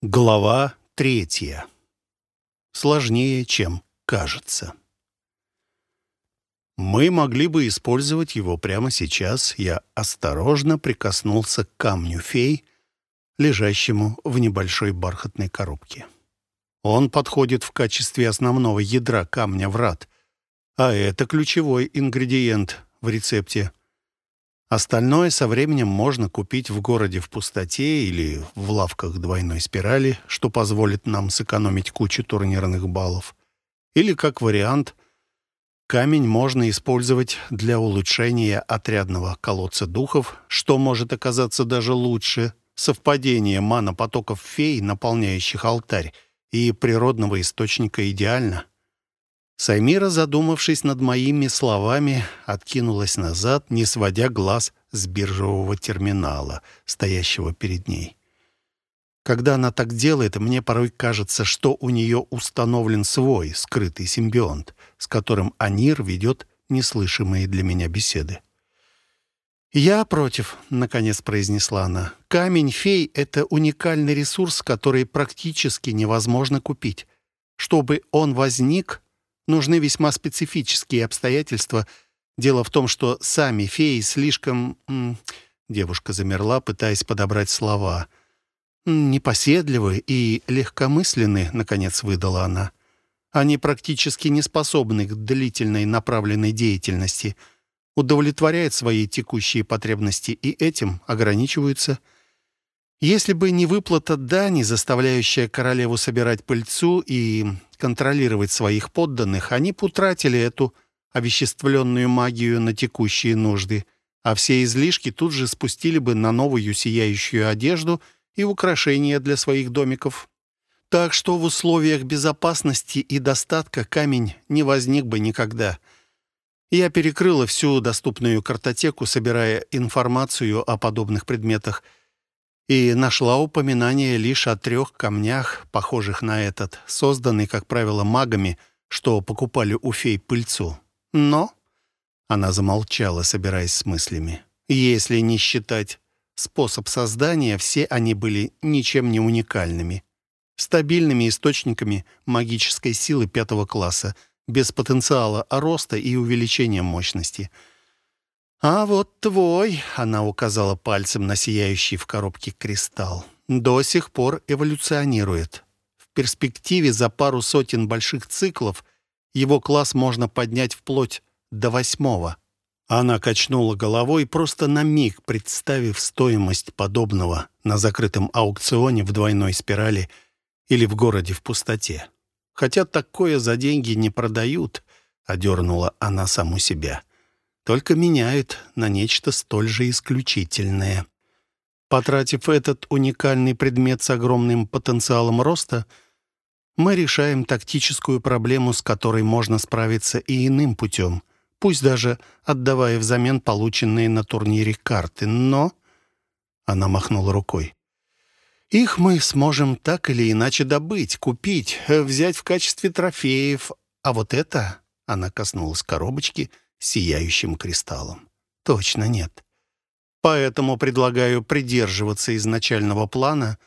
Глава третья. Сложнее, чем кажется. Мы могли бы использовать его прямо сейчас. Я осторожно прикоснулся к камню фей, лежащему в небольшой бархатной коробке. Он подходит в качестве основного ядра камня врат, а это ключевой ингредиент в рецепте. Остальное со временем можно купить в городе в пустоте или в лавках двойной спирали, что позволит нам сэкономить кучу турнирных баллов. Или, как вариант, камень можно использовать для улучшения отрядного колодца духов, что может оказаться даже лучше совпадение мана-потоков фей, наполняющих алтарь, и природного источника идеально. Саймира, задумавшись над моими словами, откинулась назад, не сводя глаз с биржевого терминала, стоящего перед ней. Когда она так делает, мне порой кажется, что у нее установлен свой скрытый симбионт, с которым Анир ведет неслышимые для меня беседы. «Я против», — наконец произнесла она. «Камень фей — это уникальный ресурс, который практически невозможно купить. Чтобы он возник, нужны весьма специфические обстоятельства. Дело в том, что сами феи слишком... Девушка замерла, пытаясь подобрать слова. «Непоседливы и легкомысленны», — наконец выдала она. «Они практически не способны к длительной направленной деятельности, удовлетворяют свои текущие потребности и этим ограничиваются». Если бы не выплата дани, заставляющая королеву собирать пыльцу и контролировать своих подданных, они бы утратили эту овеществленную магию на текущие нужды, а все излишки тут же спустили бы на новую сияющую одежду и украшения для своих домиков. Так что в условиях безопасности и достатка камень не возник бы никогда. Я перекрыла всю доступную картотеку, собирая информацию о подобных предметах – и нашла упоминание лишь о трех камнях, похожих на этот, созданный, как правило, магами, что покупали у фей пыльцу. Но она замолчала, собираясь с мыслями. Если не считать способ создания, все они были ничем не уникальными. Стабильными источниками магической силы пятого класса, без потенциала роста и увеличения мощности — «А вот твой», — она указала пальцем на сияющий в коробке кристалл, «до сих пор эволюционирует. В перспективе за пару сотен больших циклов его класс можно поднять вплоть до восьмого». Она качнула головой, просто на миг представив стоимость подобного на закрытом аукционе в двойной спирали или в городе в пустоте. Хотя такое за деньги не продают, одернула она саму себя только меняют на нечто столь же исключительное. Потратив этот уникальный предмет с огромным потенциалом роста, мы решаем тактическую проблему, с которой можно справиться и иным путем, пусть даже отдавая взамен полученные на турнире карты. Но... Она махнула рукой. Их мы сможем так или иначе добыть, купить, взять в качестве трофеев. А вот это... Она коснулась коробочки — сияющим кристаллом. Точно нет. Поэтому предлагаю придерживаться изначального плана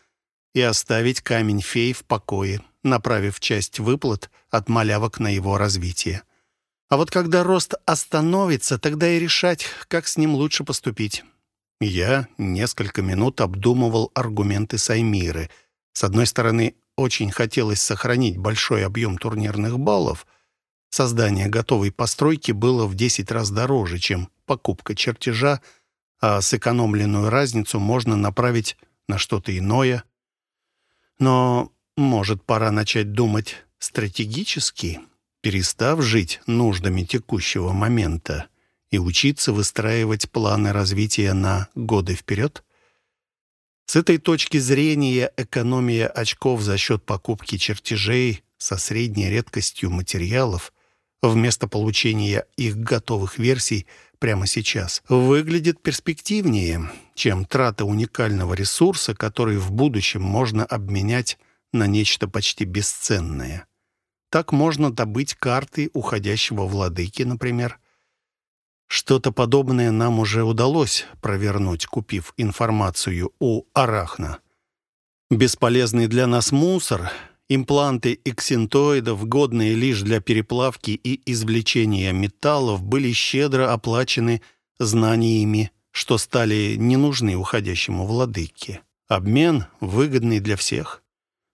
и оставить камень фей в покое, направив часть выплат от малявок на его развитие. А вот когда рост остановится, тогда и решать, как с ним лучше поступить. Я несколько минут обдумывал аргументы Саймиры. С одной стороны, очень хотелось сохранить большой объем турнирных баллов — Создание готовой постройки было в 10 раз дороже, чем покупка чертежа, а сэкономленную разницу можно направить на что-то иное. Но, может, пора начать думать стратегически, перестав жить нуждами текущего момента и учиться выстраивать планы развития на годы вперед? С этой точки зрения экономия очков за счет покупки чертежей со средней редкостью материалов вместо получения их готовых версий прямо сейчас, выглядит перспективнее, чем трата уникального ресурса, который в будущем можно обменять на нечто почти бесценное. Так можно добыть карты уходящего владыки, например. Что-то подобное нам уже удалось провернуть, купив информацию у Арахна. Бесполезный для нас мусор, импланты эксинтоидов, годные лишь для переплавки и извлечения металлов, были щедро оплачены знаниями, что стали не нужны уходящему владыке. Обмен выгодный для всех.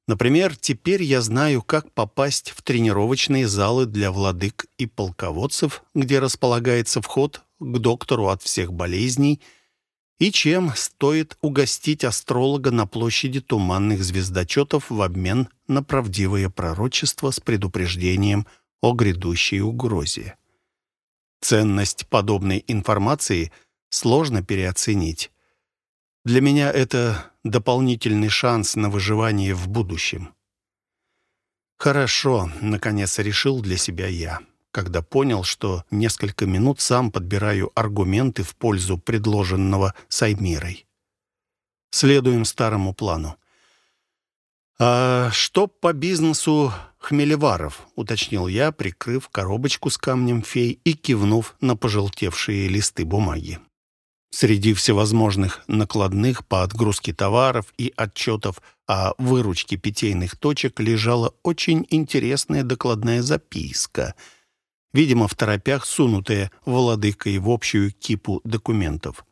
Например, теперь я знаю, как попасть в тренировочные залы для владык и полководцев, где располагается вход к доктору от всех болезней, и чем стоит угостить астролога на площади туманных звездочетов в обмен на правдивое пророчество с предупреждением о грядущей угрозе. Ценность подобной информации сложно переоценить. Для меня это дополнительный шанс на выживание в будущем. «Хорошо», — наконец решил для себя я, когда понял, что несколько минут сам подбираю аргументы в пользу предложенного Саймирой. Следуем старому плану. «А что по бизнесу хмелеваров?» — уточнил я, прикрыв коробочку с камнем фей и кивнув на пожелтевшие листы бумаги. Среди всевозможных накладных по отгрузке товаров и отчетов о выручке питейных точек лежала очень интересная докладная записка, видимо, в торопях сунутая владыкой в общую кипу документов.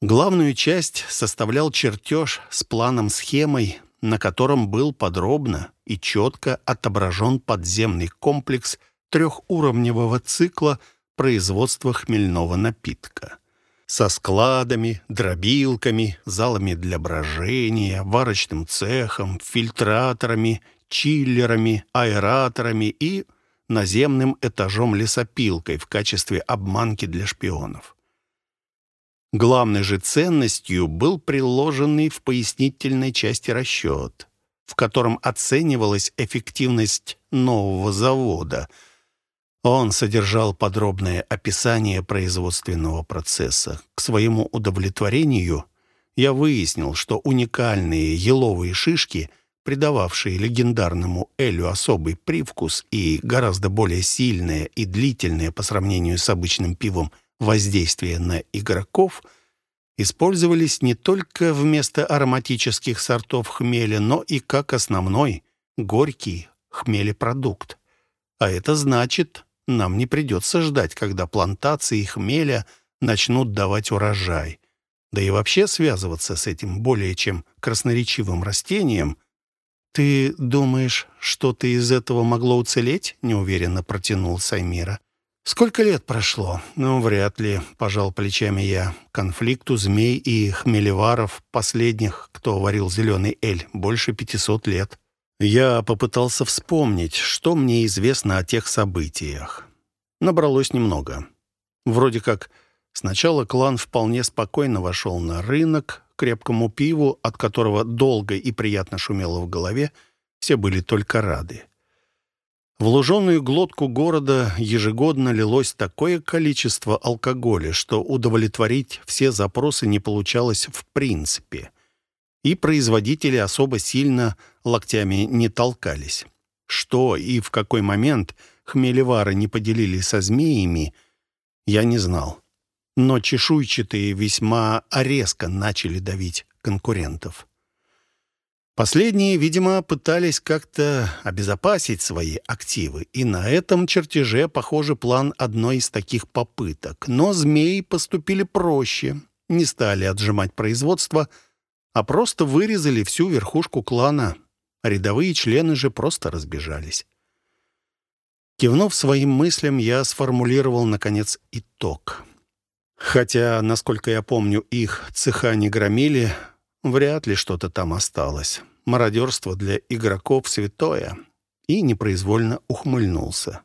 Главную часть составлял чертеж с планом-схемой, на котором был подробно и четко отображен подземный комплекс трехуровневого цикла производства хмельного напитка со складами, дробилками, залами для брожения, варочным цехом, фильтраторами, чиллерами, аэраторами и наземным этажом-лесопилкой в качестве обманки для шпионов. Главной же ценностью был приложенный в пояснительной части расчет, в котором оценивалась эффективность нового завода — он содержал подробное описание производственного процесса. К своему удовлетворению я выяснил, что уникальные еловые шишки, придававшие легендарному Элю особый привкус и гораздо более сильное и длительное по сравнению с обычным пивом воздействие на игроков, использовались не только вместо ароматических сортов хмеля, но и как основной горький хмелепродукт. А это значит, нам не придется ждать, когда плантации хмеля начнут давать урожай. Да и вообще связываться с этим более чем красноречивым растением. «Ты думаешь, что-то из этого могло уцелеть?» — неуверенно протянул Саймира. «Сколько лет прошло?» «Ну, вряд ли», — пожал плечами я. «Конфликту змей и хмелеваров, последних, кто варил зеленый эль, больше пятисот лет». Я попытался вспомнить, что мне известно о тех событиях. Набралось немного. Вроде как сначала клан вполне спокойно вошел на рынок, крепкому пиву, от которого долго и приятно шумело в голове, все были только рады. В луженую глотку города ежегодно лилось такое количество алкоголя, что удовлетворить все запросы не получалось в принципе — и производители особо сильно локтями не толкались. Что и в какой момент хмелевары не поделились со змеями, я не знал. Но чешуйчатые весьма резко начали давить конкурентов. Последние, видимо, пытались как-то обезопасить свои активы, и на этом чертеже, похоже, план одной из таких попыток. Но змеи поступили проще, не стали отжимать производство, а просто вырезали всю верхушку клана. Рядовые члены же просто разбежались. Кивнув своим мыслям, я сформулировал, наконец, итог. Хотя, насколько я помню, их цеха не громили, вряд ли что-то там осталось. Мародерство для игроков святое. И непроизвольно ухмыльнулся.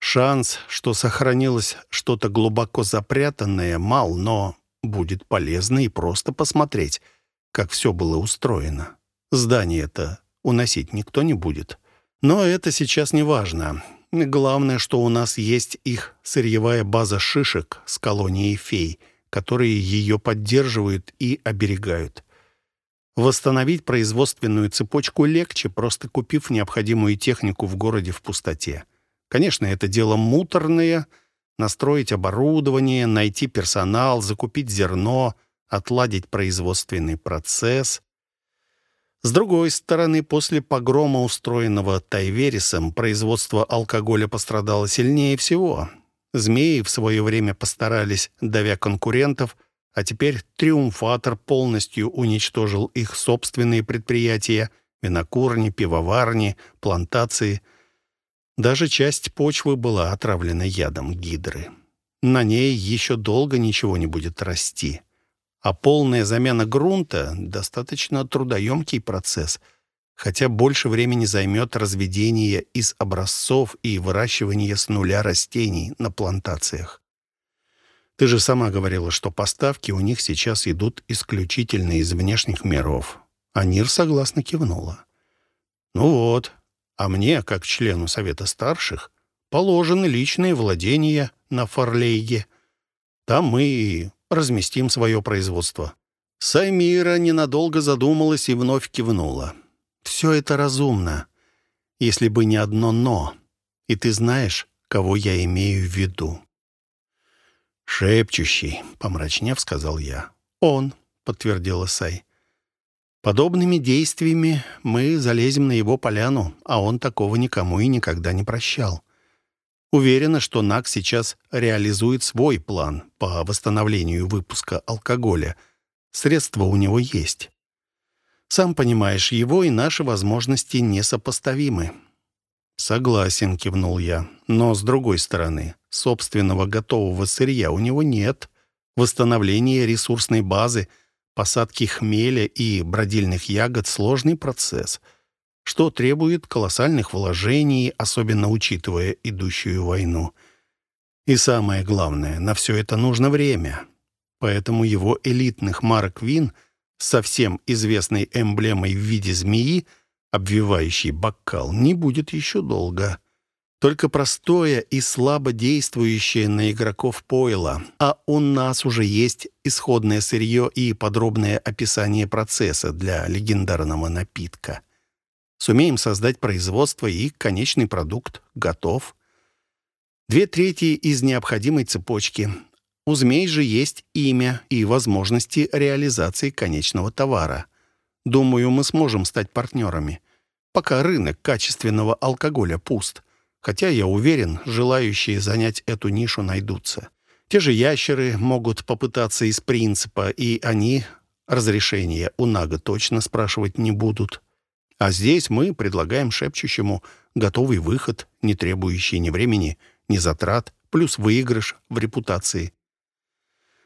Шанс, что сохранилось что-то глубоко запрятанное, мал, но будет полезно и просто посмотреть — как все было устроено. Здание-то уносить никто не будет. Но это сейчас не важно. Главное, что у нас есть их сырьевая база шишек с колонией фей, которые ее поддерживают и оберегают. Восстановить производственную цепочку легче, просто купив необходимую технику в городе в пустоте. Конечно, это дело муторное — настроить оборудование, найти персонал, закупить зерно — отладить производственный процесс. С другой стороны, после погрома, устроенного Тайверисом, производство алкоголя пострадало сильнее всего. Змеи в свое время постарались, давя конкурентов, а теперь Триумфатор полностью уничтожил их собственные предприятия, винокурни, пивоварни, плантации. Даже часть почвы была отравлена ядом гидры. На ней еще долго ничего не будет расти а полная замена грунта — достаточно трудоемкий процесс, хотя больше времени займет разведение из образцов и выращивание с нуля растений на плантациях. Ты же сама говорила, что поставки у них сейчас идут исключительно из внешних миров. А Нир согласно кивнула. Ну вот, а мне, как члену Совета Старших, положены личные владения на Фарлейге. Там мы и разместим свое производство». Саймира ненадолго задумалась и вновь кивнула. «Все это разумно, если бы не одно «но». И ты знаешь, кого я имею в виду». «Шепчущий», — помрачнев сказал я. «Он», — подтвердила Сай. «Подобными действиями мы залезем на его поляну, а он такого никому и никогда не прощал. Уверена, что НАК сейчас реализует свой план по восстановлению выпуска алкоголя. Средства у него есть. Сам понимаешь, его и наши возможности несопоставимы. «Согласен», — кивнул я. «Но, с другой стороны, собственного готового сырья у него нет. Восстановление ресурсной базы, посадки хмеля и бродильных ягод — сложный процесс — что требует колоссальных вложений, особенно учитывая идущую войну. И самое главное, на все это нужно время. Поэтому его элитных марок вин со всем известной эмблемой в виде змеи, обвивающей бокал, не будет еще долго. Только простое и слабо действующее на игроков пойло, а у нас уже есть исходное сырье и подробное описание процесса для легендарного напитка. Сумеем создать производство, и конечный продукт готов. Две трети из необходимой цепочки. У змей же есть имя и возможности реализации конечного товара. Думаю, мы сможем стать партнерами. Пока рынок качественного алкоголя пуст. Хотя, я уверен, желающие занять эту нишу найдутся. Те же ящеры могут попытаться из принципа, и они разрешения у Нага точно спрашивать не будут. А здесь мы предлагаем шепчущему готовый выход, не требующий ни времени, ни затрат, плюс выигрыш в репутации.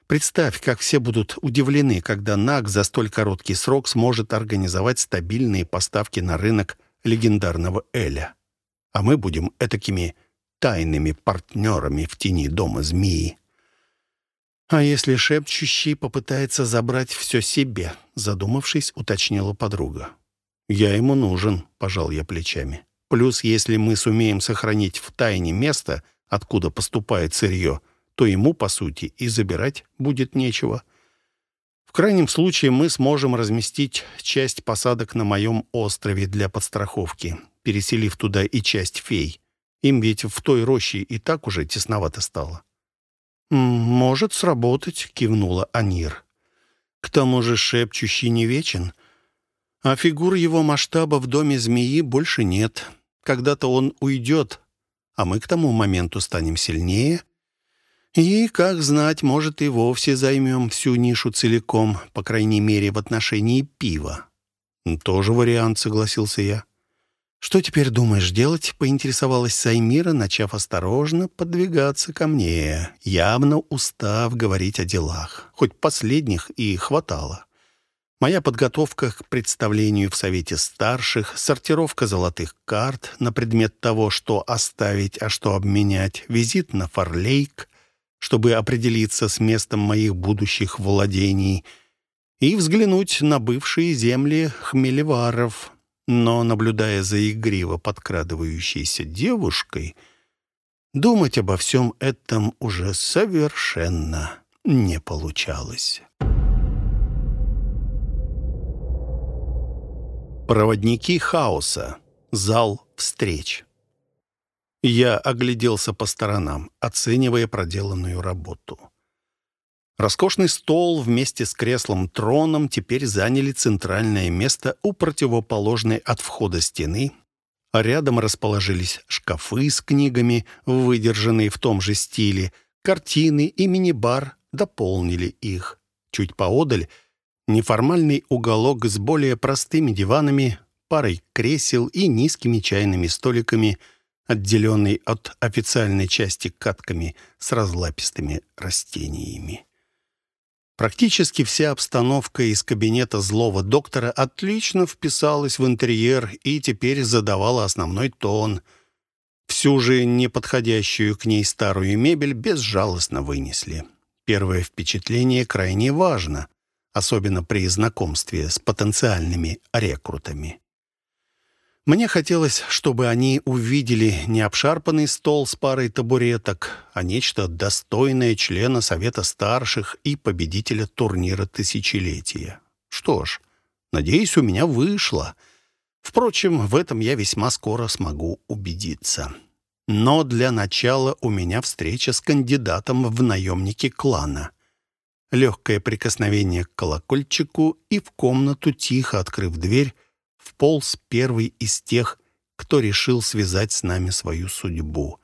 Представь, как все будут удивлены, когда НАК за столь короткий срок сможет организовать стабильные поставки на рынок легендарного Эля. А мы будем этакими тайными партнерами в тени дома змеи. «А если шепчущий попытается забрать все себе?» Задумавшись, уточнила подруга. «Я ему нужен», — пожал я плечами. «Плюс, если мы сумеем сохранить в тайне место, откуда поступает сырье, то ему, по сути, и забирать будет нечего. В крайнем случае мы сможем разместить часть посадок на моем острове для подстраховки, переселив туда и часть фей. Им ведь в той роще и так уже тесновато стало». «Может сработать», — кивнула Анир. «К тому же шепчущий не вечен». А фигур его масштаба в доме змеи больше нет. Когда-то он уйдет, а мы к тому моменту станем сильнее. И, как знать, может, и вовсе займем всю нишу целиком, по крайней мере, в отношении пива. «Тоже вариант», — согласился я. «Что теперь думаешь делать?» — поинтересовалась Саймира, начав осторожно подвигаться ко мне, явно устав говорить о делах. Хоть последних и хватало. Моя подготовка к представлению в Совете Старших, сортировка золотых карт на предмет того, что оставить, а что обменять, визит на Фарлейк, чтобы определиться с местом моих будущих владений, и взглянуть на бывшие земли хмелеваров. Но, наблюдая за игриво подкрадывающейся девушкой, думать обо всем этом уже совершенно не получалось. Проводники хаоса. Зал встреч. Я огляделся по сторонам, оценивая проделанную работу. Роскошный стол вместе с креслом-троном теперь заняли центральное место у противоположной от входа стены, а рядом расположились шкафы с книгами, выдержанные в том же стиле, картины и мини-бар дополнили их. Чуть поодаль — неформальный уголок с более простыми диванами, парой кресел и низкими чайными столиками, отделенный от официальной части катками с разлапистыми растениями. Практически вся обстановка из кабинета злого доктора отлично вписалась в интерьер и теперь задавала основной тон. Всю же неподходящую к ней старую мебель безжалостно вынесли. Первое впечатление крайне важно, особенно при знакомстве с потенциальными рекрутами. Мне хотелось, чтобы они увидели не обшарпанный стол с парой табуреток, а нечто достойное члена Совета Старших и победителя турнира Тысячелетия. Что ж, надеюсь, у меня вышло. Впрочем, в этом я весьма скоро смогу убедиться. Но для начала у меня встреча с кандидатом в наемники клана. Легкое прикосновение к колокольчику, и в комнату, тихо открыв дверь, вполз первый из тех, кто решил связать с нами свою судьбу,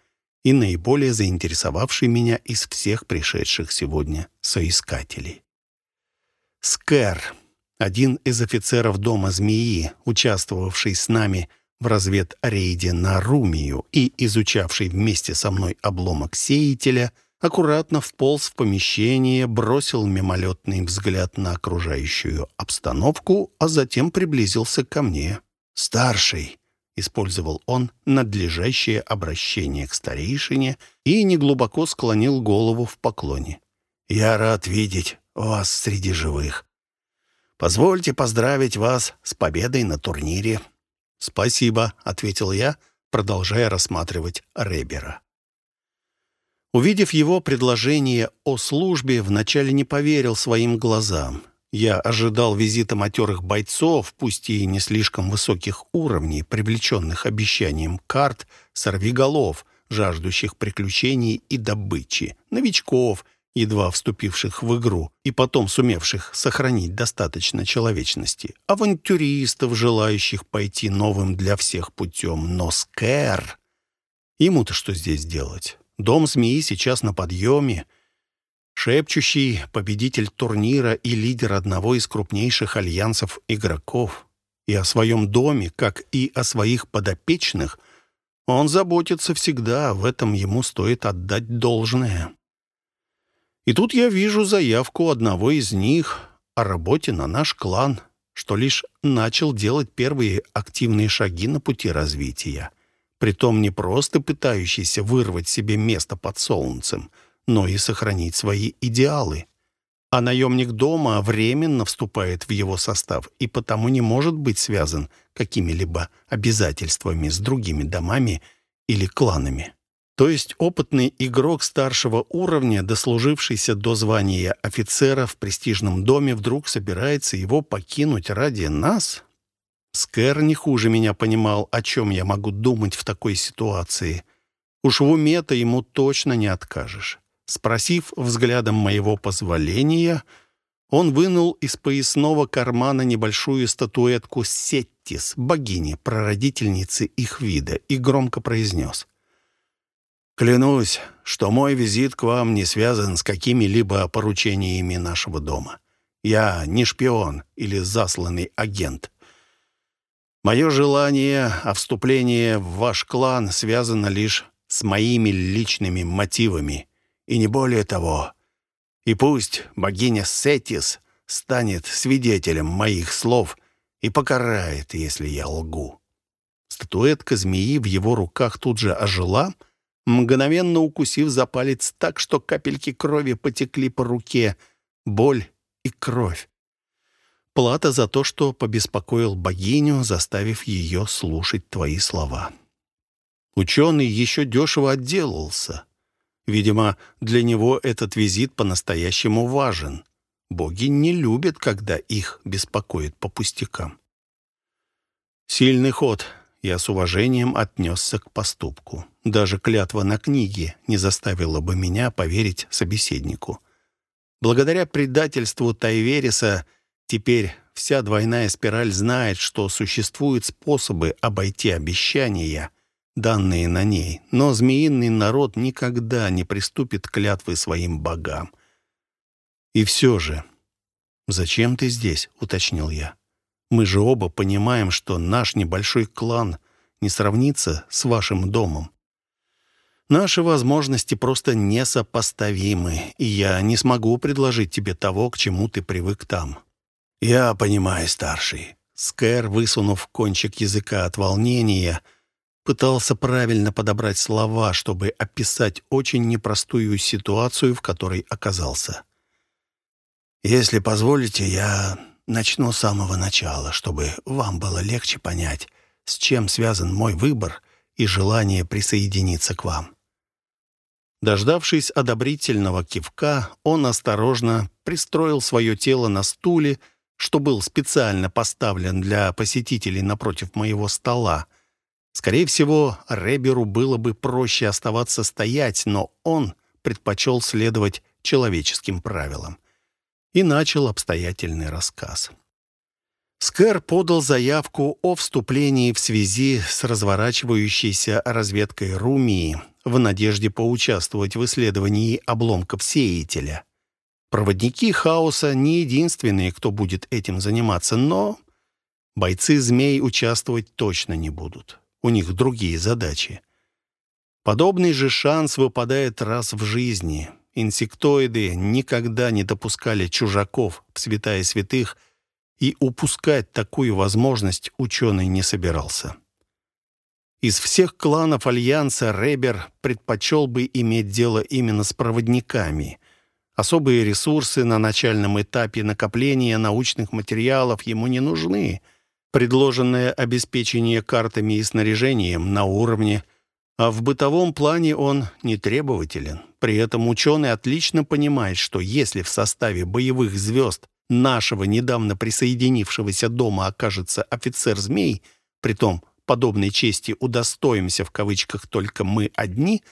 и наиболее заинтересовавший меня из всех пришедших сегодня соискателей. Скэр, один из офицеров Дома Змеи, участвовавший с нами в разведрейде на Румию и изучавший вместе со мной обломок сеятеля — аккуратно вполз в помещение, бросил мимолетный взгляд на окружающую обстановку, а затем приблизился ко мне. «Старший», — использовал он надлежащее обращение к старейшине и неглубоко склонил голову в поклоне. «Я рад видеть вас среди живых. Позвольте поздравить вас с победой на турнире». «Спасибо», — ответил я, продолжая рассматривать Ребера. Увидев его предложение о службе, вначале не поверил своим глазам. Я ожидал визита матерых бойцов, пусть и не слишком высоких уровней, привлеченных обещанием карт, сорвиголов, жаждущих приключений и добычи, новичков, едва вступивших в игру и потом сумевших сохранить достаточно человечности, авантюристов, желающих пойти новым для всех путем. Но Скэр... Ему-то что здесь делать? Дом змеи сейчас на подъеме. Шепчущий победитель турнира и лидер одного из крупнейших альянсов игроков. И о своем доме, как и о своих подопечных, он заботится всегда, в этом ему стоит отдать должное. И тут я вижу заявку одного из них о работе на наш клан, что лишь начал делать первые активные шаги на пути развития притом не просто пытающийся вырвать себе место под солнцем, но и сохранить свои идеалы. А наемник дома временно вступает в его состав и потому не может быть связан какими-либо обязательствами с другими домами или кланами. То есть опытный игрок старшего уровня, дослужившийся до звания офицера в престижном доме, вдруг собирается его покинуть ради нас? Скэр не хуже меня понимал, о чем я могу думать в такой ситуации. Уж в уме-то ему точно не откажешь. Спросив взглядом моего позволения, он вынул из поясного кармана небольшую статуэтку Сеттис, богини, прародительницы их вида, и громко произнес. «Клянусь, что мой визит к вам не связан с какими-либо поручениями нашего дома. Я не шпион или засланный агент». Мое желание о вступлении в ваш клан связано лишь с моими личными мотивами, и не более того. И пусть богиня Сетис станет свидетелем моих слов и покарает, если я лгу». Статуэтка змеи в его руках тут же ожила, мгновенно укусив за палец так, что капельки крови потекли по руке. Боль и кровь. Плата за то, что побеспокоил богиню, заставив ее слушать твои слова. Ученый еще дешево отделался. Видимо, для него этот визит по-настоящему важен. Боги не любят, когда их беспокоит по пустякам. Сильный ход. Я с уважением отнесся к поступку. Даже клятва на книге не заставила бы меня поверить собеседнику. Благодаря предательству Тайвериса теперь вся двойная спираль знает, что существуют способы обойти обещания, данные на ней, но змеиный народ никогда не приступит к клятвы своим богам. И все же... «Зачем ты здесь?» — уточнил я. «Мы же оба понимаем, что наш небольшой клан не сравнится с вашим домом. Наши возможности просто несопоставимы, и я не смогу предложить тебе того, к чему ты привык там». «Я понимаю, старший». Скэр, высунув кончик языка от волнения, пытался правильно подобрать слова, чтобы описать очень непростую ситуацию, в которой оказался. «Если позволите, я начну с самого начала, чтобы вам было легче понять, с чем связан мой выбор и желание присоединиться к вам». Дождавшись одобрительного кивка, он осторожно пристроил свое тело на стуле, что был специально поставлен для посетителей напротив моего стола. Скорее всего, Реберу было бы проще оставаться стоять, но он предпочел следовать человеческим правилам. И начал обстоятельный рассказ. Скэр подал заявку о вступлении в связи с разворачивающейся разведкой Румии в надежде поучаствовать в исследовании обломков сеятеля. Проводники хаоса не единственные, кто будет этим заниматься, но бойцы змей участвовать точно не будут. У них другие задачи. Подобный же шанс выпадает раз в жизни. Инсектоиды никогда не допускали чужаков в святая святых, и упускать такую возможность ученый не собирался. Из всех кланов Альянса Ребер предпочел бы иметь дело именно с проводниками. Особые ресурсы на начальном этапе накопления научных материалов ему не нужны. Предложенное обеспечение картами и снаряжением на уровне, а в бытовом плане он не требователен. При этом ученый отлично понимает, что если в составе боевых звезд нашего недавно присоединившегося дома окажется офицер-змей, притом подобной чести удостоимся в кавычках только мы одни,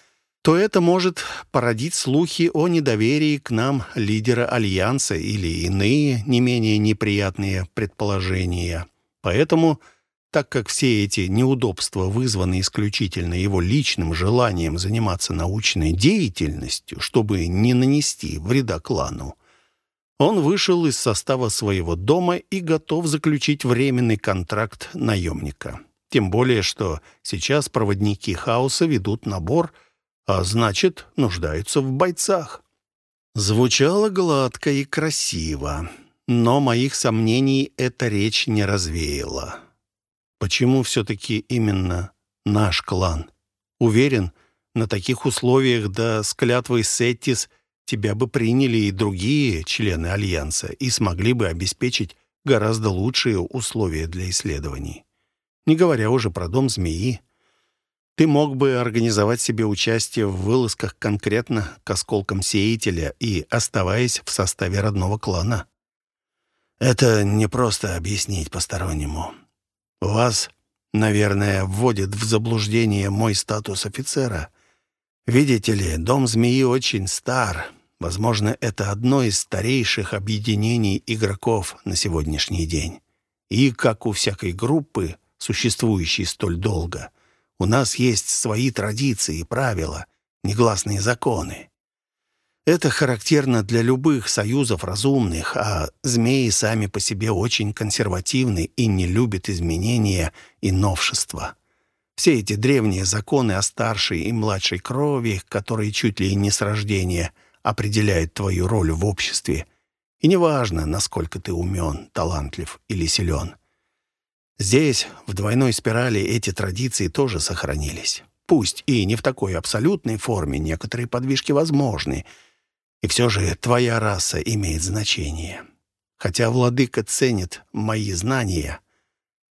то это может породить слухи о недоверии к нам лидера Альянса или иные не менее неприятные предположения. Поэтому, так как все эти неудобства вызваны исключительно его личным желанием заниматься научной деятельностью, чтобы не нанести вреда клану, он вышел из состава своего дома и готов заключить временный контракт наемника. Тем более, что сейчас проводники хаоса ведут набор, а значит, нуждаются в бойцах. Звучало гладко и красиво, но моих сомнений эта речь не развеяла. Почему все-таки именно наш клан? Уверен, на таких условиях да с клятвой Сеттис тебя бы приняли и другие члены Альянса и смогли бы обеспечить гораздо лучшие условия для исследований не говоря уже про дом змеи. Ты мог бы организовать себе участие в вылазках конкретно к осколкам сеятеля и оставаясь в составе родного клана. Это не просто объяснить постороннему. Вас, наверное, вводит в заблуждение мой статус офицера. Видите ли, дом змеи очень стар. Возможно, это одно из старейших объединений игроков на сегодняшний день. И, как у всякой группы, существующий столь долго. У нас есть свои традиции и правила, негласные законы. Это характерно для любых союзов разумных, а змеи сами по себе очень консервативны и не любят изменения и новшества. Все эти древние законы о старшей и младшей крови, которые чуть ли не с рождения определяют твою роль в обществе, и неважно, насколько ты умен, талантлив или силен — Здесь, в двойной спирали, эти традиции тоже сохранились. Пусть и не в такой абсолютной форме, некоторые подвижки возможны. И все же твоя раса имеет значение. Хотя владыка ценит мои знания,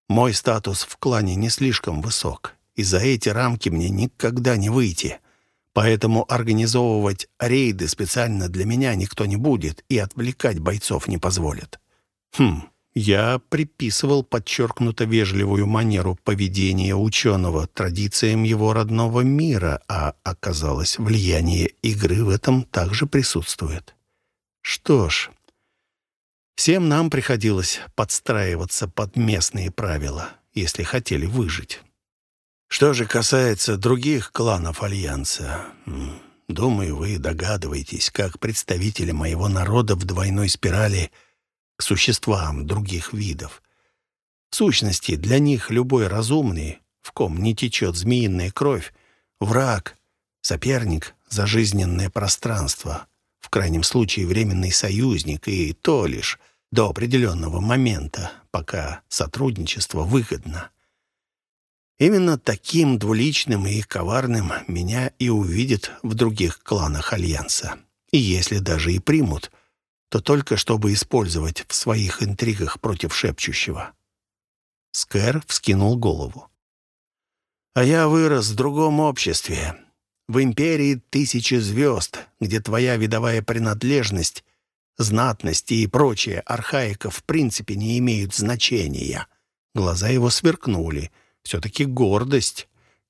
мой статус в клане не слишком высок, и за эти рамки мне никогда не выйти. Поэтому организовывать рейды специально для меня никто не будет и отвлекать бойцов не позволит. Хм, я приписывал подчеркнуто вежливую манеру поведения ученого традициям его родного мира, а оказалось, влияние игры в этом также присутствует. Что ж, всем нам приходилось подстраиваться под местные правила, если хотели выжить. Что же касается других кланов Альянса, думаю, вы догадываетесь, как представители моего народа в двойной спирали к существам других видов. В сущности, для них любой разумный, в ком не течет змеиная кровь, враг, соперник за жизненное пространство, в крайнем случае временный союзник, и то лишь до определенного момента, пока сотрудничество выгодно. Именно таким двуличным и коварным меня и увидят в других кланах Альянса. И если даже и примут, то только чтобы использовать в своих интригах против шепчущего. Скэр вскинул голову. «А я вырос в другом обществе, в империи тысячи звезд, где твоя видовая принадлежность, знатность и прочая архаика в принципе не имеют значения». Глаза его сверкнули — все-таки гордость.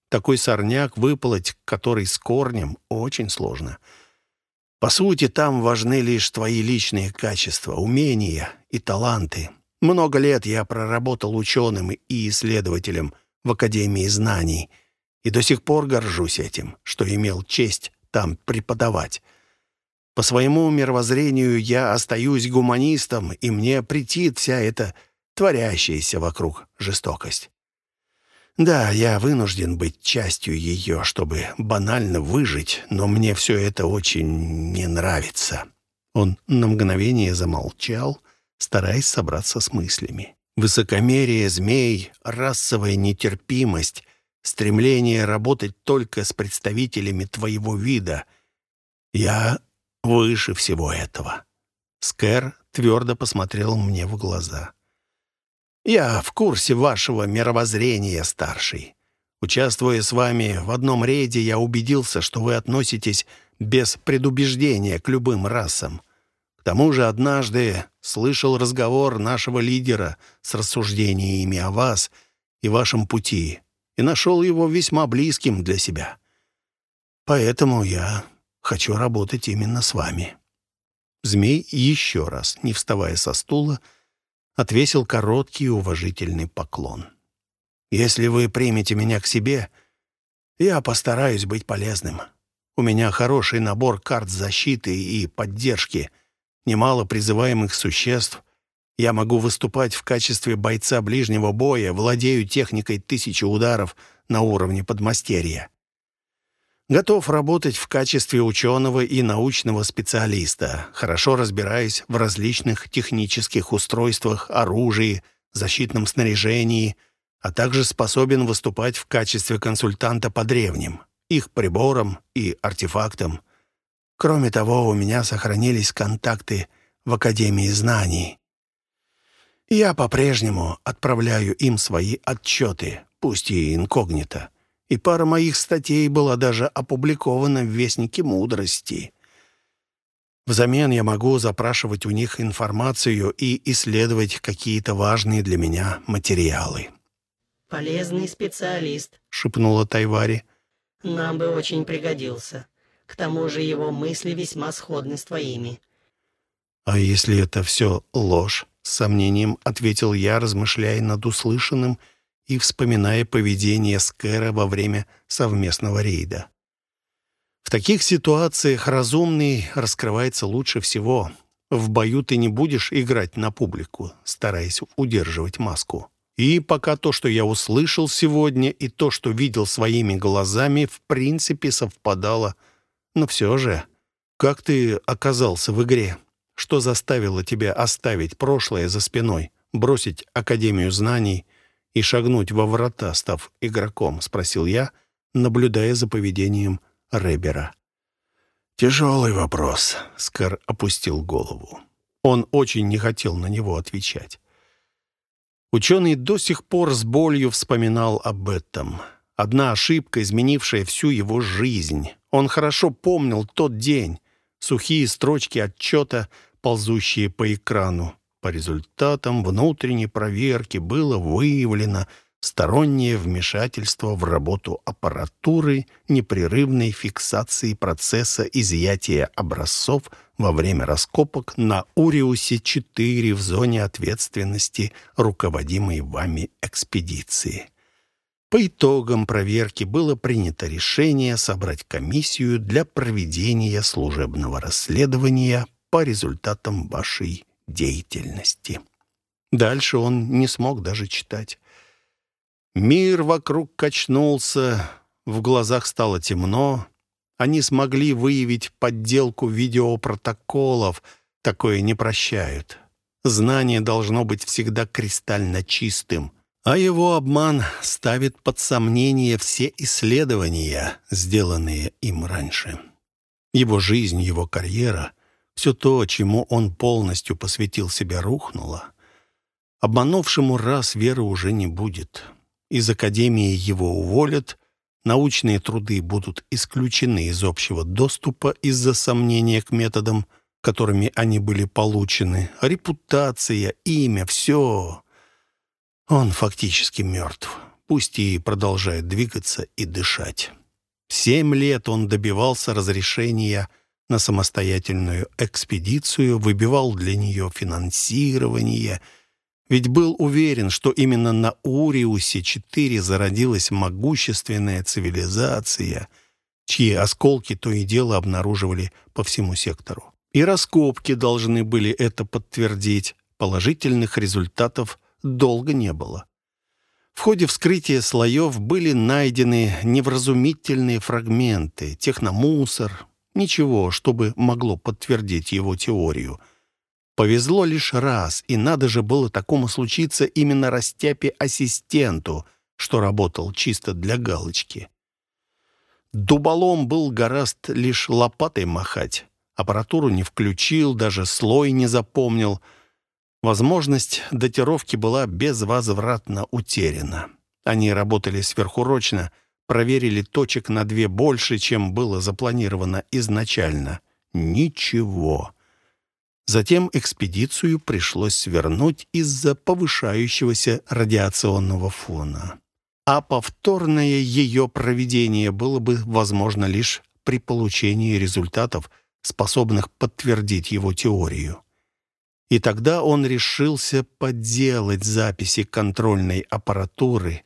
Такой сорняк выполоть, который с корнем, очень сложно. По сути, там важны лишь твои личные качества, умения и таланты. Много лет я проработал ученым и исследователем в Академии знаний, и до сих пор горжусь этим, что имел честь там преподавать. По своему мировоззрению я остаюсь гуманистом, и мне претит вся эта творящаяся вокруг жестокость. Да, я вынужден быть частью ее, чтобы банально выжить, но мне все это очень не нравится». Он на мгновение замолчал, стараясь собраться с мыслями. Высокомерие змей, расовая нетерпимость, стремление работать только с представителями твоего вида. Я выше всего этого. Скэр твердо посмотрел мне в глаза. Я в курсе вашего мировоззрения, старший. Участвуя с вами в одном рейде, я убедился, что вы относитесь без предубеждения к любым расам. К тому же однажды слышал разговор нашего лидера с рассуждениями о вас и вашем пути и нашел его весьма близким для себя. Поэтому я хочу работать именно с вами». Змей еще раз, не вставая со стула, отвесил короткий уважительный поклон. «Если вы примете меня к себе, я постараюсь быть полезным. У меня хороший набор карт защиты и поддержки, немало призываемых существ. Я могу выступать в качестве бойца ближнего боя, владею техникой тысячи ударов на уровне подмастерья. Готов работать в качестве ученого и научного специалиста, хорошо разбираясь в различных технических устройствах, оружии, защитном снаряжении, а также способен выступать в качестве консультанта по древним, их приборам и артефактам. Кроме того, у меня сохранились контакты в Академии знаний. Я по-прежнему отправляю им свои отчеты, пусть и инкогнито и пара моих статей была даже опубликована в Вестнике мудрости. Взамен я могу запрашивать у них информацию и исследовать какие-то важные для меня материалы. «Полезный специалист», — шепнула Тайвари. «Нам бы очень пригодился. К тому же его мысли весьма сходны с твоими». «А если это все ложь?» — с сомнением ответил я, размышляя над услышанным — и вспоминая поведение Скэра во время совместного рейда. В таких ситуациях разумный раскрывается лучше всего. В бою ты не будешь играть на публику, стараясь удерживать маску. И пока то, что я услышал сегодня, и то, что видел своими глазами, в принципе совпадало. Но все же, как ты оказался в игре? Что заставило тебя оставить прошлое за спиной, бросить Академию знаний и шагнуть во врата, став игроком?» — спросил я, наблюдая за поведением Ребера. «Тяжелый вопрос», — Скар опустил голову. Он очень не хотел на него отвечать. Ученый до сих пор с болью вспоминал об этом. Одна ошибка, изменившая всю его жизнь. Он хорошо помнил тот день, сухие строчки отчета, ползущие по экрану. По результатам внутренней проверки было выявлено стороннее вмешательство в работу аппаратуры непрерывной фиксации процесса изъятия образцов во время раскопок на Уриусе-4 в зоне ответственности руководимой вами экспедиции. По итогам проверки было принято решение собрать комиссию для проведения служебного расследования по результатам вашей деятельности. Дальше он не смог даже читать. Мир вокруг качнулся, в глазах стало темно. Они смогли выявить подделку видеопротоколов. Такое не прощают. Знание должно быть всегда кристально чистым. А его обман ставит под сомнение все исследования, сделанные им раньше. Его жизнь, его карьера, все то, чему он полностью посвятил себя, рухнуло. Обманувшему раз веры уже не будет. Из академии его уволят, научные труды будут исключены из общего доступа из-за сомнения к методам, которыми они были получены. Репутация, имя — все. Он фактически мертв, пусть и продолжает двигаться и дышать. Семь лет он добивался разрешения на самостоятельную экспедицию, выбивал для нее финансирование — ведь был уверен, что именно на Уриусе-4 зародилась могущественная цивилизация, чьи осколки то и дело обнаруживали по всему сектору. И раскопки должны были это подтвердить. Положительных результатов долго не было. В ходе вскрытия слоев были найдены невразумительные фрагменты, техномусор, ничего, чтобы могло подтвердить его теорию – Повезло лишь раз, и надо же было такому случиться именно растяпе-ассистенту, что работал чисто для галочки. Дуболом был гораст лишь лопатой махать. Аппаратуру не включил, даже слой не запомнил. Возможность датировки была безвозвратно утеряна. Они работали сверхурочно, проверили точек на две больше, чем было запланировано изначально. Ничего. Затем экспедицию пришлось свернуть из-за повышающегося радиационного фона. А повторное ее проведение было бы возможно лишь при получении результатов, способных подтвердить его теорию. И тогда он решился подделать записи контрольной аппаратуры,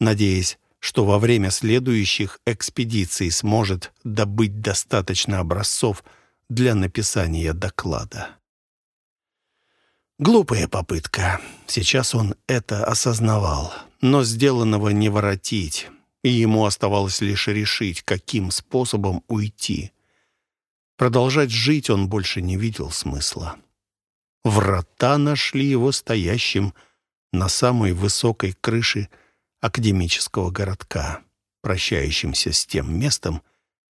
надеясь, что во время следующих экспедиций сможет добыть достаточно образцов для написания доклада. Глупая попытка. Сейчас он это осознавал. Но сделанного не воротить. И ему оставалось лишь решить, каким способом уйти. Продолжать жить он больше не видел смысла. Врата нашли его стоящим на самой высокой крыше академического городка, прощающимся с тем местом,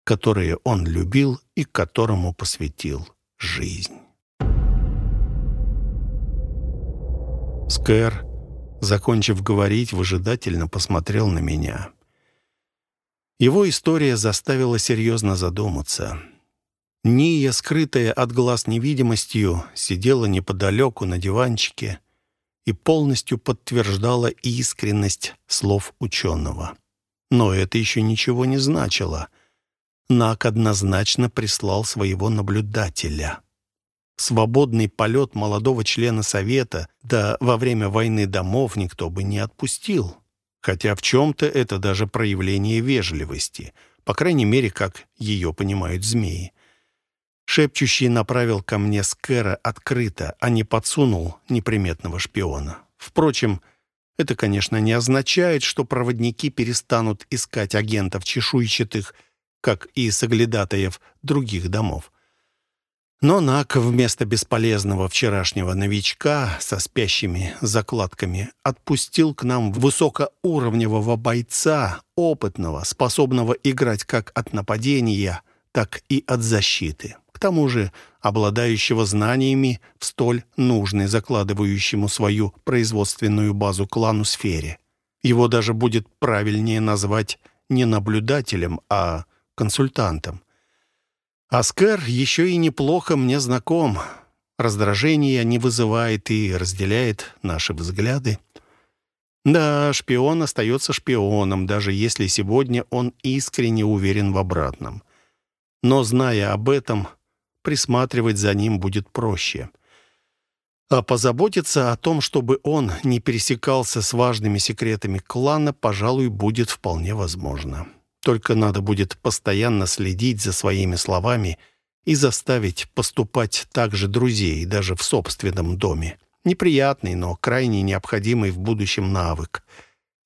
которое он любил и которому посвятил жизнь. Скэр, закончив говорить, выжидательно посмотрел на меня. Его история заставила серьезно задуматься. Ния, скрытая от глаз невидимостью, сидела неподалеку на диванчике и полностью подтверждала искренность слов ученого. Но это еще ничего не значило. Нак однозначно прислал своего наблюдателя — Свободный полет молодого члена Совета, да во время войны домов никто бы не отпустил. Хотя в чем-то это даже проявление вежливости, по крайней мере, как ее понимают змеи. Шепчущий направил ко мне Скэра открыто, а не подсунул неприметного шпиона. Впрочем, это, конечно, не означает, что проводники перестанут искать агентов чешуйчатых, как и соглядатаев других домов. Но Нак вместо бесполезного вчерашнего новичка со спящими закладками отпустил к нам высокоуровневого бойца, опытного, способного играть как от нападения, так и от защиты. К тому же обладающего знаниями в столь нужной закладывающему свою производственную базу клану сфере. Его даже будет правильнее назвать не наблюдателем, а консультантом. Аскар еще и неплохо мне знаком. Раздражения не вызывает и разделяет наши взгляды. Да, шпион остается шпионом, даже если сегодня он искренне уверен в обратном. Но, зная об этом, присматривать за ним будет проще. А позаботиться о том, чтобы он не пересекался с важными секретами клана, пожалуй, будет вполне возможно. Только надо будет постоянно следить за своими словами и заставить поступать так же друзей, даже в собственном доме. Неприятный, но крайне необходимый в будущем навык.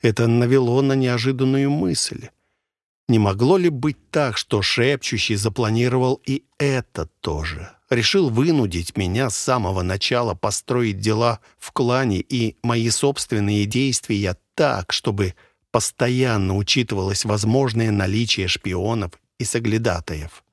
Это навело на неожиданную мысль. Не могло ли быть так, что шепчущий запланировал и это тоже? Решил вынудить меня с самого начала построить дела в клане и мои собственные действия так, чтобы постоянно учитывалось возможное наличие шпионов и соглядатаев.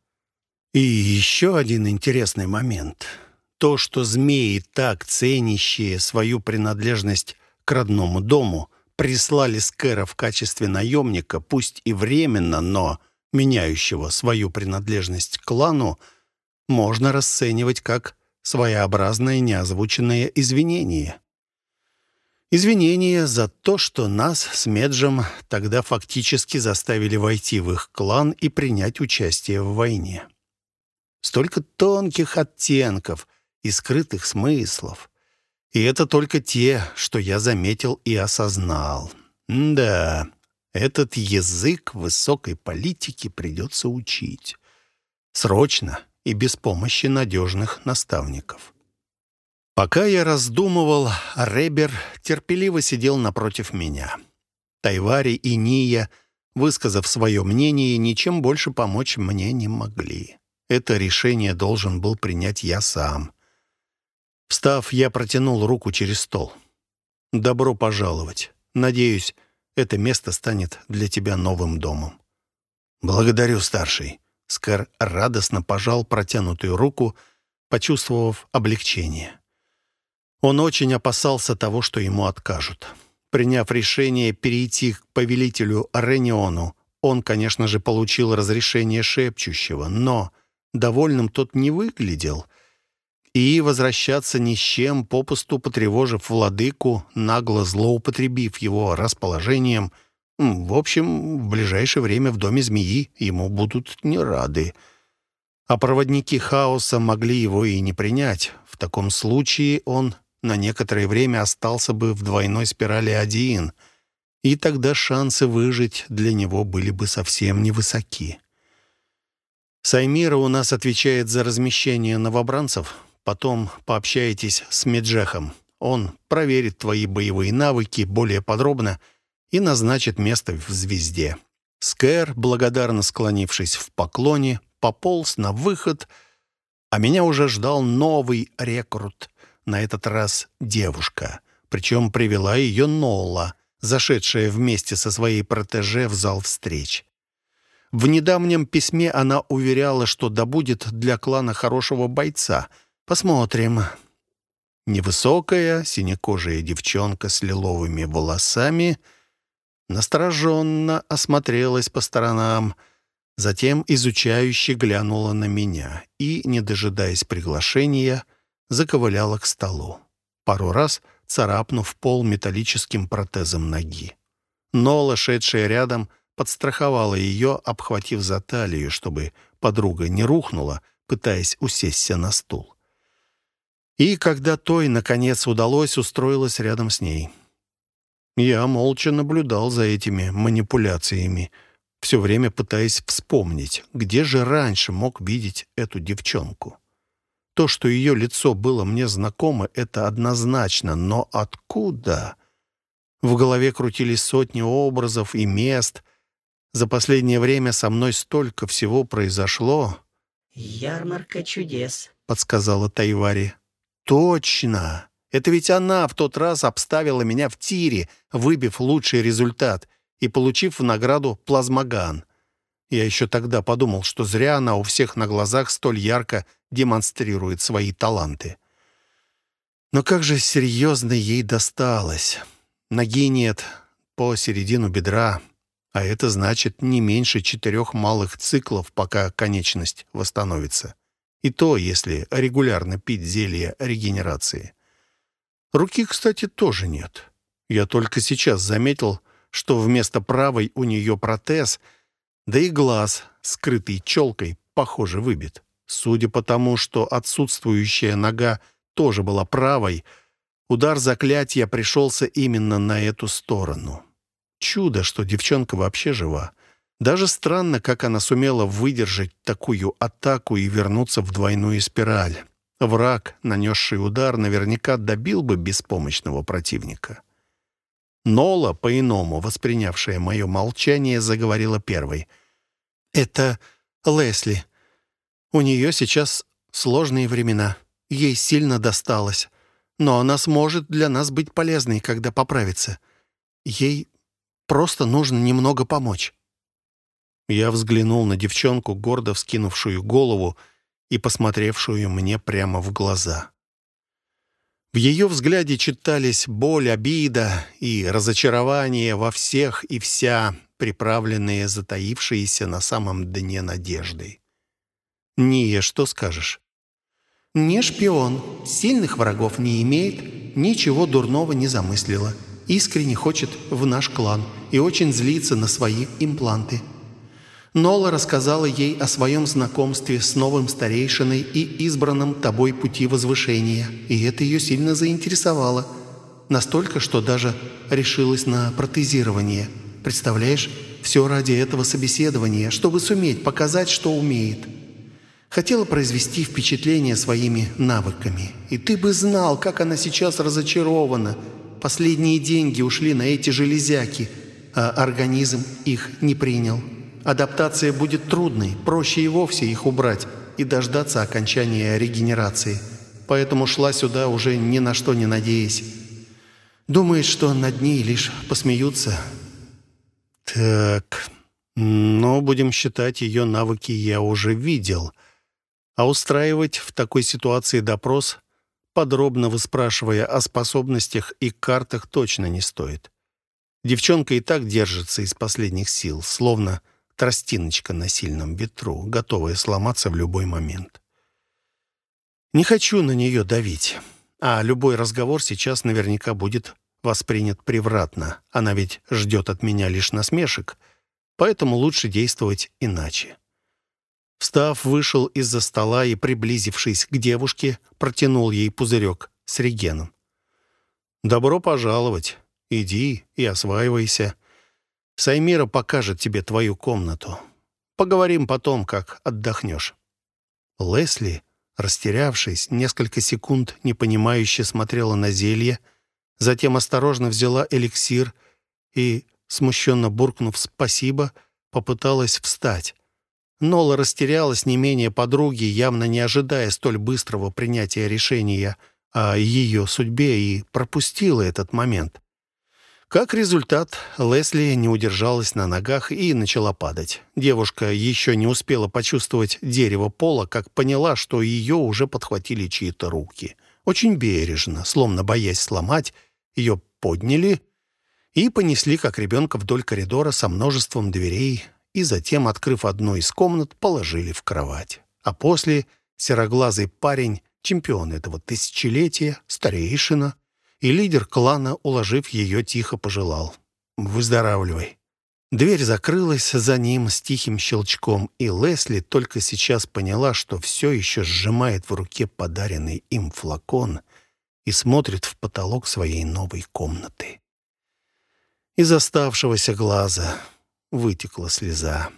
И еще один интересный момент — то, что змеи, так ценящие свою принадлежность к родному дому, прислали Скэра в качестве наемника, пусть и временно, но меняющего свою принадлежность к клану, можно расценивать как своеобразное неозвученное извинение. Извинение за то, что нас с Меджем тогда фактически заставили войти в их клан и принять участие в войне. Столько тонких оттенков, и скрытых смыслов. И это только те, что я заметил и осознал. да, этот язык высокой политики придется учить. Срочно и без помощи надежных наставников. Пока я раздумывал, Ребер терпеливо сидел напротив меня. Тайвари и Ния, высказав свое мнение, ничем больше помочь мне не могли. Это решение должен был принять я сам. Встав, я протянул руку через стол. «Добро пожаловать. Надеюсь, это место станет для тебя новым домом». «Благодарю, старший». Скар радостно пожал протянутую руку, почувствовав облегчение. Он очень опасался того, что ему откажут. Приняв решение перейти к повелителю Рениону, он, конечно же, получил разрешение шепчущего, но довольным тот не выглядел — и возвращаться ни с чем, попусту потревожив владыку, нагло злоупотребив его расположением. В общем, в ближайшее время в доме змеи ему будут не рады. А проводники хаоса могли его и не принять. В таком случае он на некоторое время остался бы в двойной спирали один, и тогда шансы выжить для него были бы совсем невысоки. Саймира у нас отвечает за размещение новобранцев, Потом пообщаетесь с Меджехом. Он проверит твои боевые навыки более подробно и назначит место в звезде». Скэр, благодарно склонившись в поклоне, пополз на выход, а меня уже ждал новый рекрут, на этот раз девушка. Причем привела ее Нолла, зашедшая вместе со своей протеже в зал встреч. В недавнем письме она уверяла, что добудет для клана хорошего бойца — Посмотрим. Невысокая, синекожая девчонка с лиловыми волосами настороженно осмотрелась по сторонам, затем изучающе глянула на меня и, не дожидаясь приглашения, заковыляла к столу, пару раз царапнув пол металлическим протезом ноги. Нола, шедшая рядом, подстраховала ее, обхватив за талию, чтобы подруга не рухнула, пытаясь усесться на стул. И когда той, наконец, удалось, устроилась рядом с ней. Я молча наблюдал за этими манипуляциями, все время пытаясь вспомнить, где же раньше мог видеть эту девчонку. То, что ее лицо было мне знакомо, это однозначно, но откуда? В голове крутились сотни образов и мест. За последнее время со мной столько всего произошло. «Ярмарка чудес», — подсказала Тайвари. Точно! Это ведь она в тот раз обставила меня в тире, выбив лучший результат и получив в награду плазмоган. Я еще тогда подумал, что зря она у всех на глазах столь ярко демонстрирует свои таланты. Но как же серьезно ей досталось. Ноги нет, по середину бедра, а это значит не меньше четырех малых циклов, пока конечность восстановится. И то, если регулярно пить зелье регенерации. Руки, кстати, тоже нет. Я только сейчас заметил, что вместо правой у нее протез, да и глаз, скрытый челкой, похоже, выбит. Судя по тому, что отсутствующая нога тоже была правой, удар заклятия пришелся именно на эту сторону. Чудо, что девчонка вообще жива. Даже странно, как она сумела выдержать такую атаку и вернуться в двойную спираль. Враг, нанесший удар, наверняка добил бы беспомощного противника. Нола, по-иному воспринявшая мое молчание, заговорила первой. «Это Лесли. У нее сейчас сложные времена. Ей сильно досталось. Но она сможет для нас быть полезной, когда поправится. Ей просто нужно немного помочь». Я взглянул на девчонку, гордо вскинувшую голову и посмотревшую мне прямо в глаза. В ее взгляде читались боль, обида и разочарование во всех и вся, приправленные затаившиеся на самом дне надеждой. «Ния, что скажешь?» «Не шпион, сильных врагов не имеет, ничего дурного не замыслила. Искренне хочет в наш клан и очень злится на свои импланты». Нола рассказала ей о своем знакомстве с новым старейшиной и избранном тобой пути возвышения, и это ее сильно заинтересовало. Настолько, что даже решилась на протезирование. Представляешь, все ради этого собеседования, чтобы суметь показать, что умеет. Хотела произвести впечатление своими навыками. И ты бы знал, как она сейчас разочарована. Последние деньги ушли на эти железяки, а организм их не принял. Адаптация будет трудной, проще и вовсе их убрать и дождаться окончания регенерации. Поэтому шла сюда уже ни на что не надеясь. Думает, что над ней лишь посмеются. Так, но будем считать, ее навыки я уже видел. А устраивать в такой ситуации допрос, подробно выспрашивая о способностях и картах, точно не стоит. Девчонка и так держится из последних сил, словно тростиночка на сильном ветру, готовая сломаться в любой момент. Не хочу на нее давить, а любой разговор сейчас наверняка будет воспринят превратно. Она ведь ждет от меня лишь насмешек, поэтому лучше действовать иначе. Встав, вышел из-за стола и, приблизившись к девушке, протянул ей пузырек с регеном. «Добро пожаловать. Иди и осваивайся. Саймира покажет тебе твою комнату. Поговорим потом, как отдохнешь». Лесли, растерявшись, несколько секунд непонимающе смотрела на зелье, затем осторожно взяла эликсир и, смущенно буркнув «спасибо», попыталась встать. Нола растерялась не менее подруги, явно не ожидая столь быстрого принятия решения о ее судьбе, и пропустила этот момент. Как результат, Лесли не удержалась на ногах и начала падать. Девушка еще не успела почувствовать дерево пола, как поняла, что ее уже подхватили чьи-то руки. Очень бережно, словно боясь сломать, ее подняли и понесли, как ребенка, вдоль коридора со множеством дверей, и затем, открыв одну из комнат, положили в кровать. А после сероглазый парень, чемпион этого тысячелетия, старейшина, и лидер клана, уложив ее, тихо пожелал. «Выздоравливай». Дверь закрылась за ним с тихим щелчком, и Лесли только сейчас поняла, что все еще сжимает в руке подаренный им флакон и смотрит в потолок своей новой комнаты. Из оставшегося глаза вытекла слеза.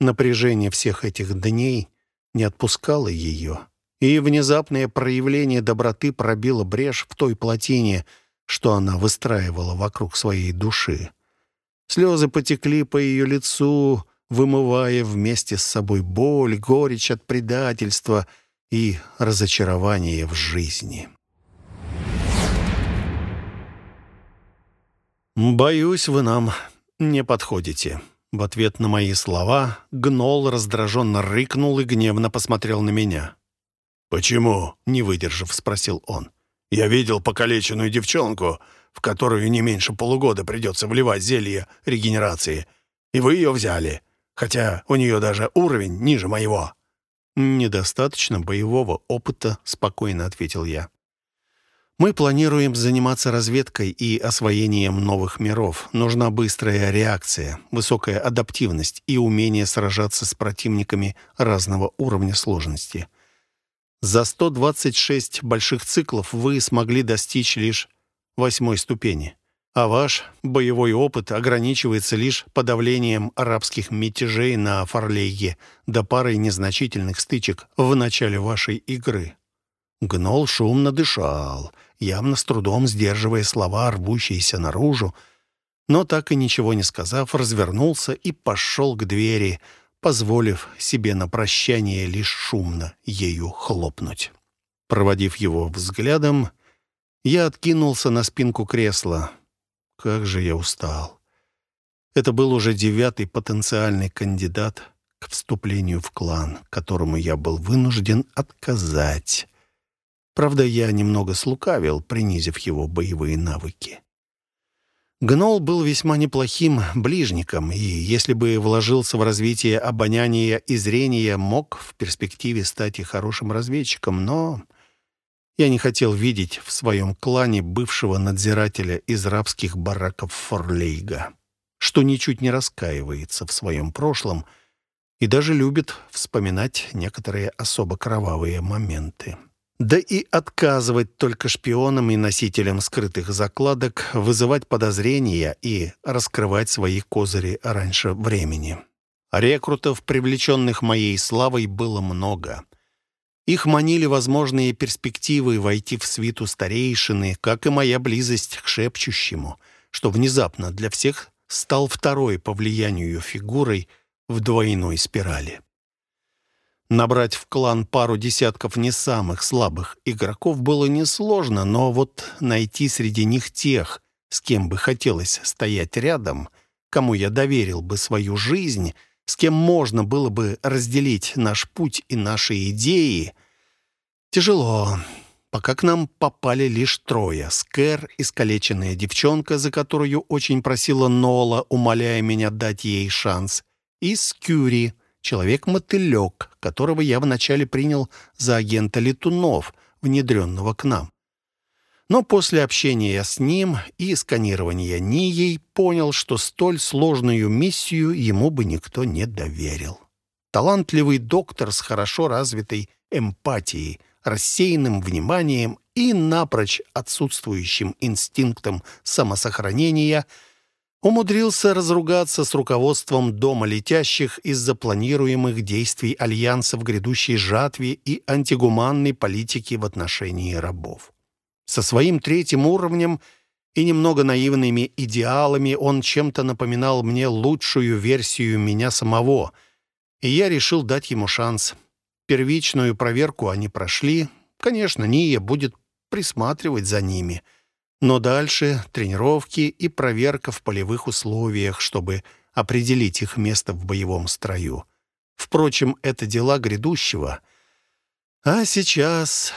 Напряжение всех этих дней не отпускало ее и внезапное проявление доброты пробило брешь в той плотине, что она выстраивала вокруг своей души. Слезы потекли по ее лицу, вымывая вместе с собой боль, горечь от предательства и разочарование в жизни. «Боюсь, вы нам не подходите». В ответ на мои слова Гнол раздраженно рыкнул и гневно посмотрел на меня. «Почему?» — не выдержав, спросил он. «Я видел покалеченную девчонку, в которую не меньше полугода придется вливать зелье регенерации, и вы ее взяли, хотя у нее даже уровень ниже моего». «Недостаточно боевого опыта», — спокойно ответил я. Мы планируем заниматься разведкой и освоением новых миров. Нужна быстрая реакция, высокая адаптивность и умение сражаться с противниками разного уровня сложности. За 126 больших циклов вы смогли достичь лишь восьмой ступени, а ваш боевой опыт ограничивается лишь подавлением арабских мятежей на Фарлейге до парой незначительных стычек в начале вашей игры. Гнол шумно дышал — явно с трудом сдерживая слова, рвущиеся наружу, но так и ничего не сказав, развернулся и пошел к двери, позволив себе на прощание лишь шумно ею хлопнуть. Проводив его взглядом, я откинулся на спинку кресла. Как же я устал. Это был уже девятый потенциальный кандидат к вступлению в клан, которому я был вынужден отказать. Правда, я немного слукавил, принизив его боевые навыки. Гнол был весьма неплохим ближником, и если бы вложился в развитие обоняния и зрения, мог в перспективе стать и хорошим разведчиком, но я не хотел видеть в своем клане бывшего надзирателя из рабских бараков Форлейга, что ничуть не раскаивается в своем прошлом и даже любит вспоминать некоторые особо кровавые моменты. Да и отказывать только шпионам и носителям скрытых закладок, вызывать подозрения и раскрывать свои козыри раньше времени. Рекрутов, привлеченных моей славой, было много. Их манили возможные перспективы войти в свиту старейшины, как и моя близость к шепчущему, что внезапно для всех стал второй по влиянию фигурой в двойной спирали. Набрать в клан пару десятков не самых слабых игроков было несложно, но вот найти среди них тех, с кем бы хотелось стоять рядом, кому я доверил бы свою жизнь, с кем можно было бы разделить наш путь и наши идеи, тяжело. Пока к нам попали лишь трое. Скэр, искалеченная девчонка, за которую очень просила Нола, умоляя меня дать ей шанс, и Скюри — человек-мотылек, которого я вначале принял за агента летунов, внедренного к нам. Но после общения с ним и сканирования Нией понял, что столь сложную миссию ему бы никто не доверил. Талантливый доктор с хорошо развитой эмпатией, рассеянным вниманием и напрочь отсутствующим инстинктом самосохранения – умудрился разругаться с руководством Дома летящих из-за планируемых действий Альянса в грядущей жатве и антигуманной политики в отношении рабов. Со своим третьим уровнем и немного наивными идеалами он чем-то напоминал мне лучшую версию меня самого, и я решил дать ему шанс. Первичную проверку они прошли. Конечно, Ния будет присматривать за ними — но дальше тренировки и проверка в полевых условиях, чтобы определить их место в боевом строю. Впрочем, это дела грядущего. А сейчас...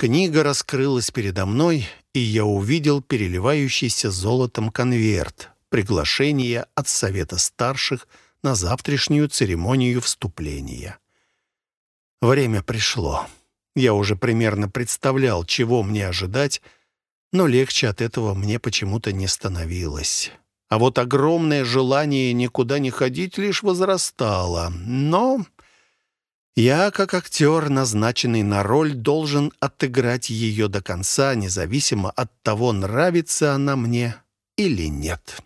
Книга раскрылась передо мной, и я увидел переливающийся золотом конверт, приглашение от Совета Старших на завтрашнюю церемонию вступления. Время пришло. Я уже примерно представлял, чего мне ожидать, но легче от этого мне почему-то не становилось. А вот огромное желание никуда не ходить лишь возрастало. Но я, как актер, назначенный на роль, должен отыграть ее до конца, независимо от того, нравится она мне или нет».